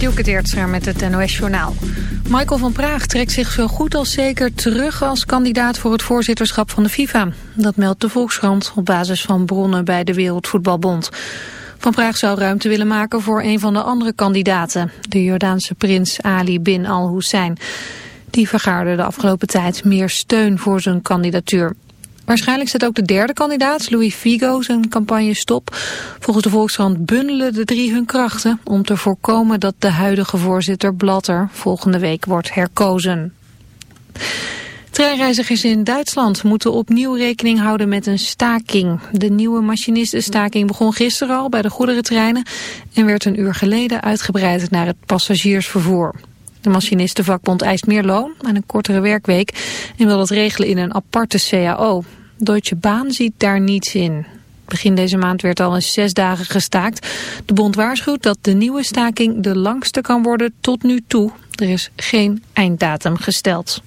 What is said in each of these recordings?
Dielke met het NOS-journaal. Michael van Praag trekt zich zo goed als zeker terug als kandidaat voor het voorzitterschap van de FIFA. Dat meldt de Volkskrant op basis van bronnen bij de Wereldvoetbalbond. Van Praag zou ruimte willen maken voor een van de andere kandidaten, de Jordaanse prins Ali bin al-Hussein. Die vergaarde de afgelopen tijd meer steun voor zijn kandidatuur. Waarschijnlijk zet ook de derde kandidaat, Louis Figo, zijn campagne stop. Volgens de Volkskrant bundelen de drie hun krachten om te voorkomen dat de huidige voorzitter Blatter volgende week wordt herkozen. Treinreizigers in Duitsland moeten opnieuw rekening houden met een staking. De nieuwe machinistenstaking begon gisteren al bij de goederentreinen en werd een uur geleden uitgebreid naar het passagiersvervoer. De machinistenvakbond eist meer loon en een kortere werkweek en wil dat regelen in een aparte CAO. Deutsche Bahn ziet daar niets in. Begin deze maand werd al eens zes dagen gestaakt. De bond waarschuwt dat de nieuwe staking de langste kan worden tot nu toe. Er is geen einddatum gesteld.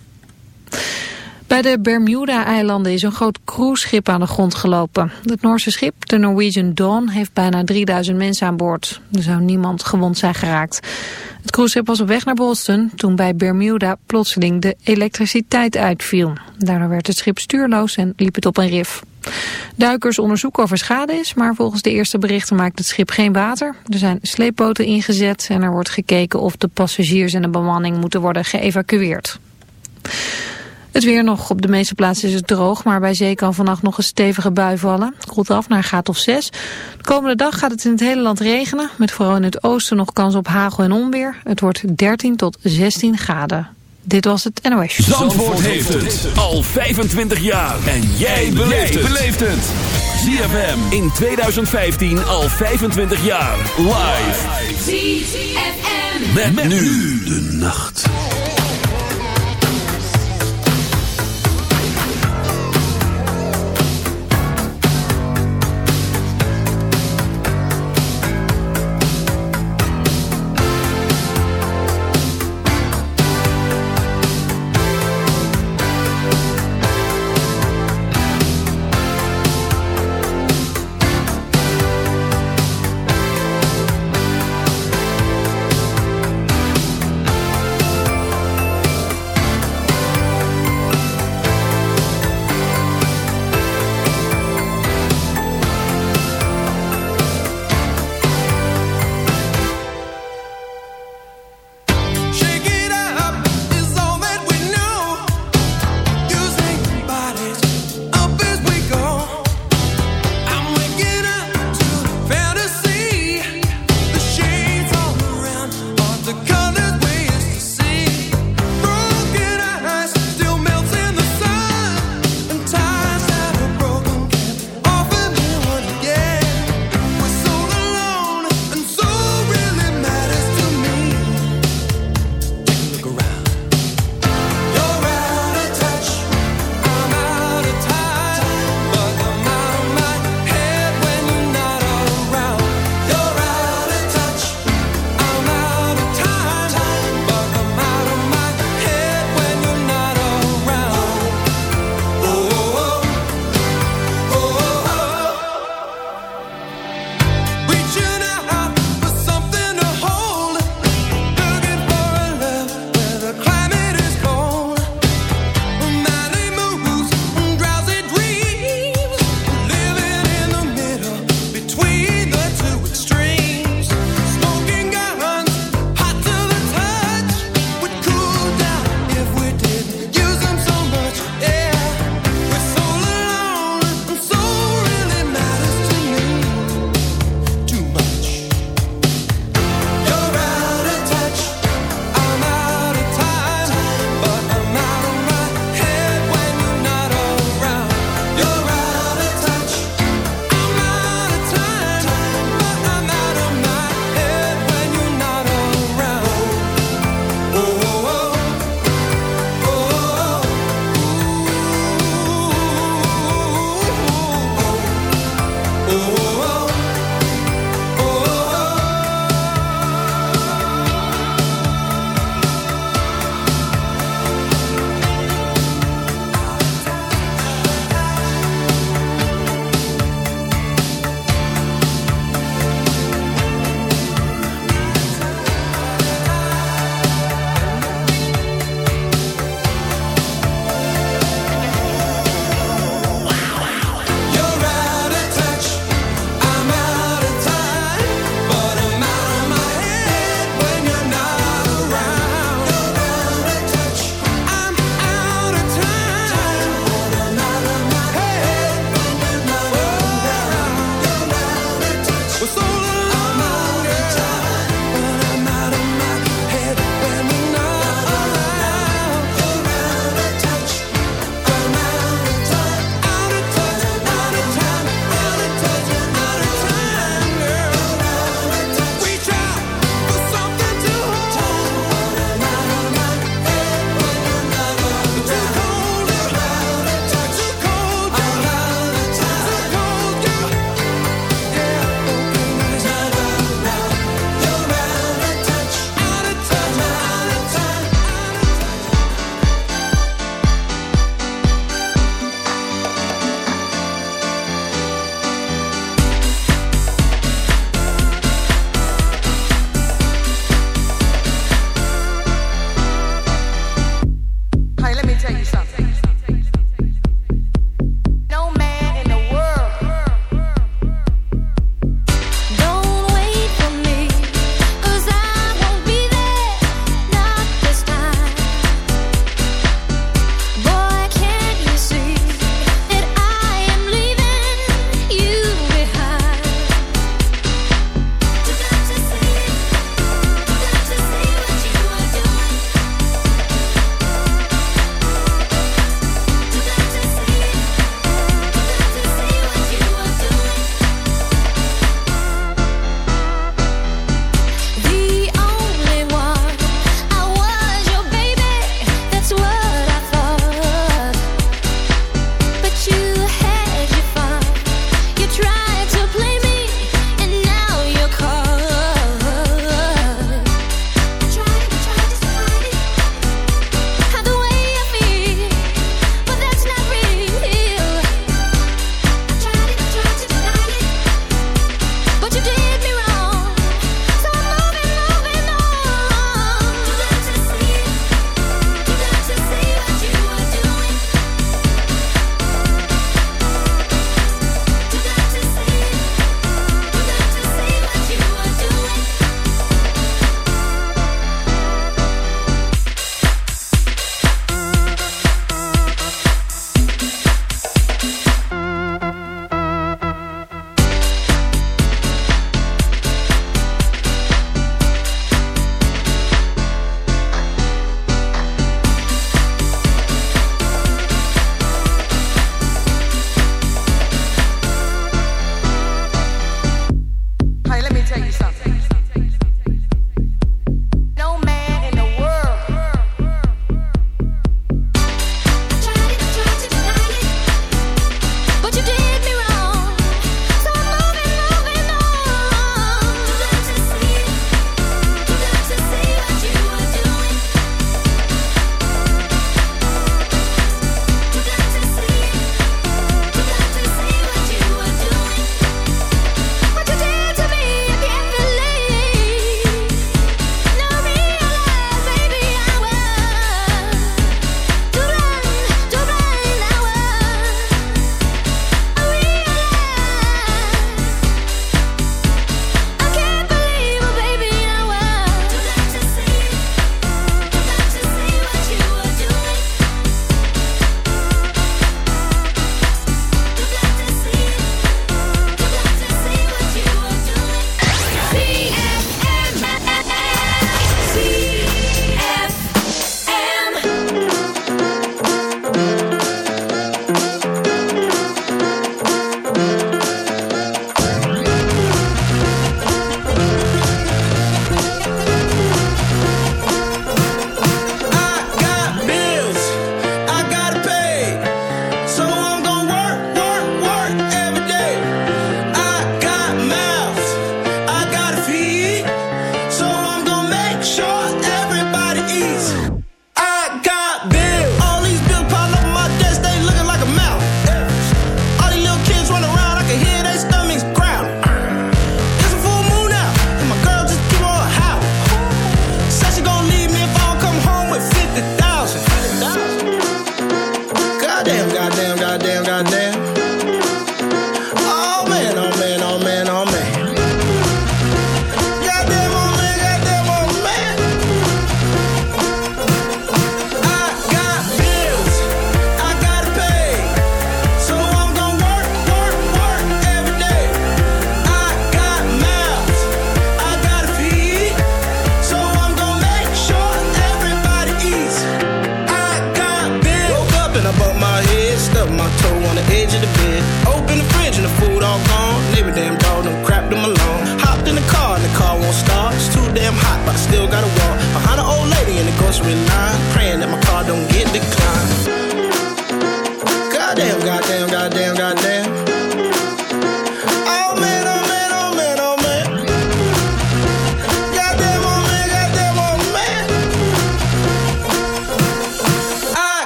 Bij de Bermuda-eilanden is een groot cruiseschip aan de grond gelopen. Het Noorse schip, de Norwegian Dawn, heeft bijna 3000 mensen aan boord. Er zou niemand gewond zijn geraakt. Het cruiseschip was op weg naar Boston toen bij Bermuda plotseling de elektriciteit uitviel. Daardoor werd het schip stuurloos en liep het op een rif. Duikers onderzoeken of er schade is, maar volgens de eerste berichten maakt het schip geen water. Er zijn sleepboten ingezet en er wordt gekeken of de passagiers en de bemanning moeten worden geëvacueerd. Het weer nog. Op de meeste plaatsen is het droog, maar bij zee kan vannacht nog een stevige bui vallen. Het koelt af naar een graad of 6. De komende dag gaat het in het hele land regenen, met vooral in het oosten nog kans op hagel en onweer. Het wordt 13 tot 16 graden. Dit was het NOS. Zandvoort, heeft het al 25 jaar. En jij beleeft het. ZFM in 2015 al 25 jaar. Live. ZFM. met nu de nacht.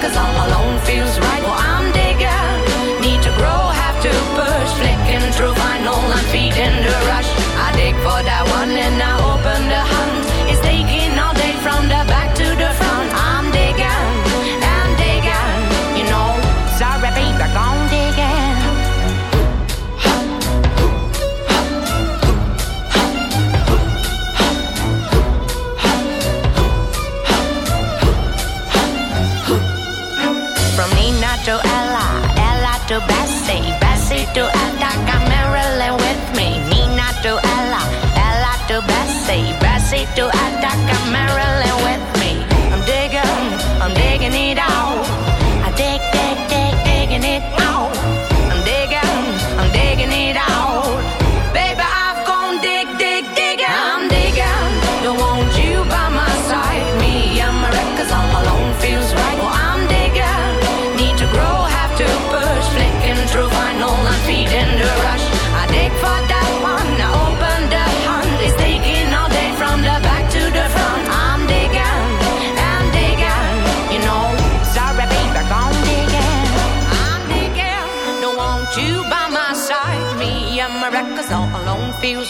cause all do I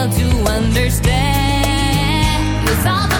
fail to understand. It's all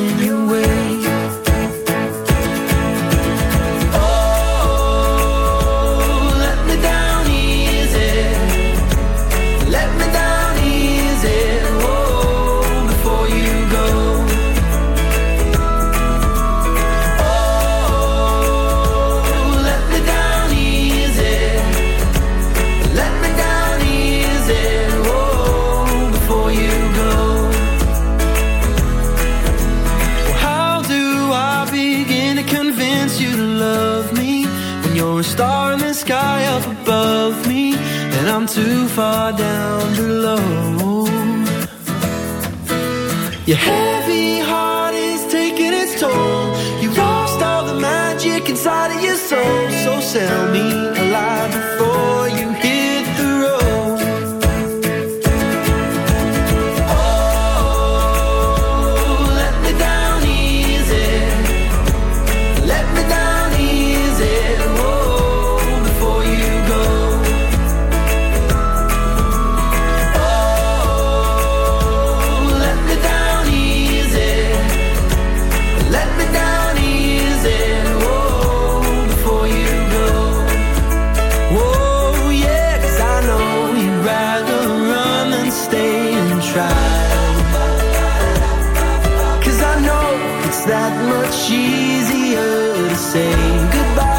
far down below. your heavy heart. that much easier to say goodbye.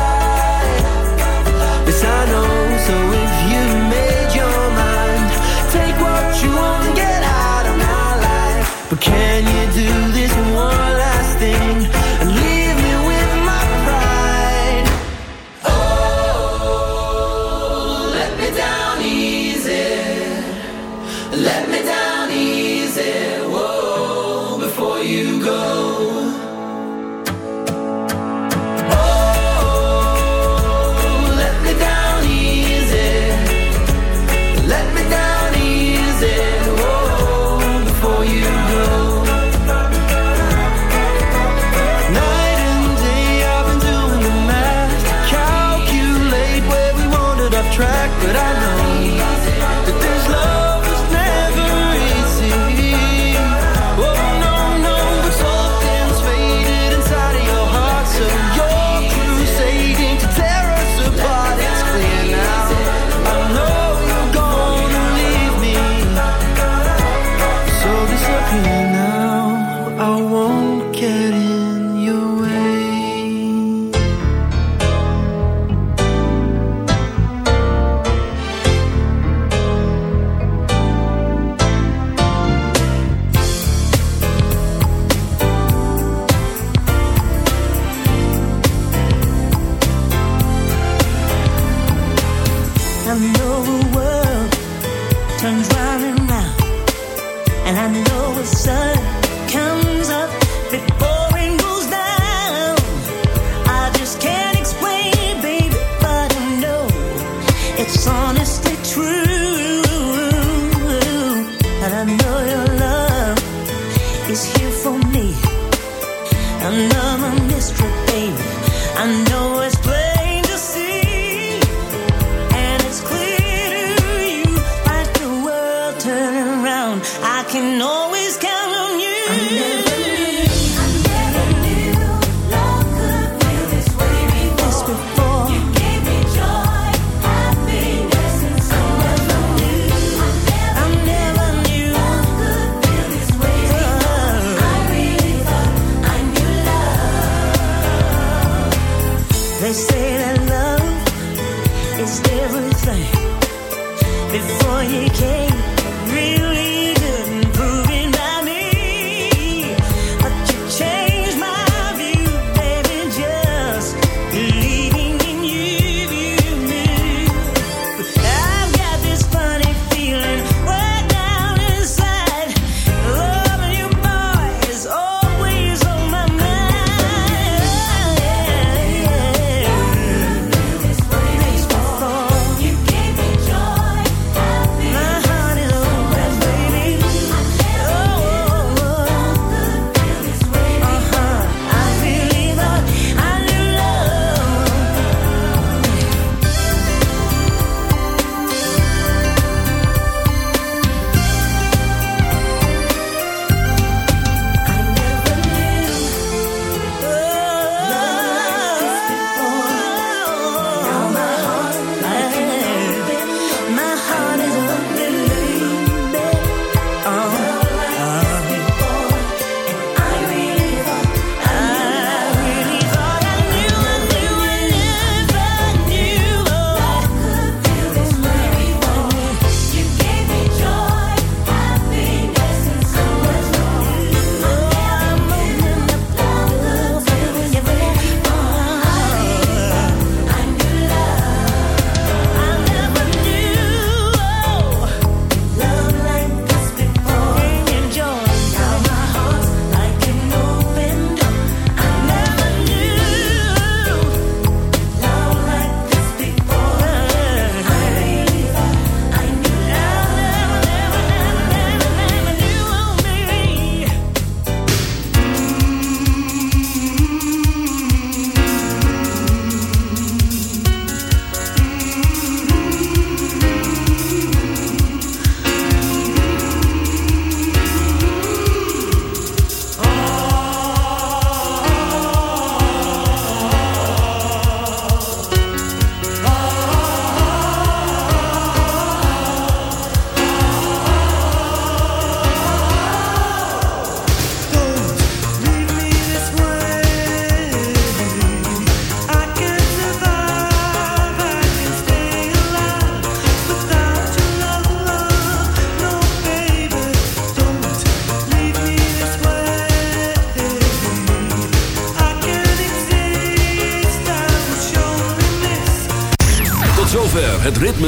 It's honestly true.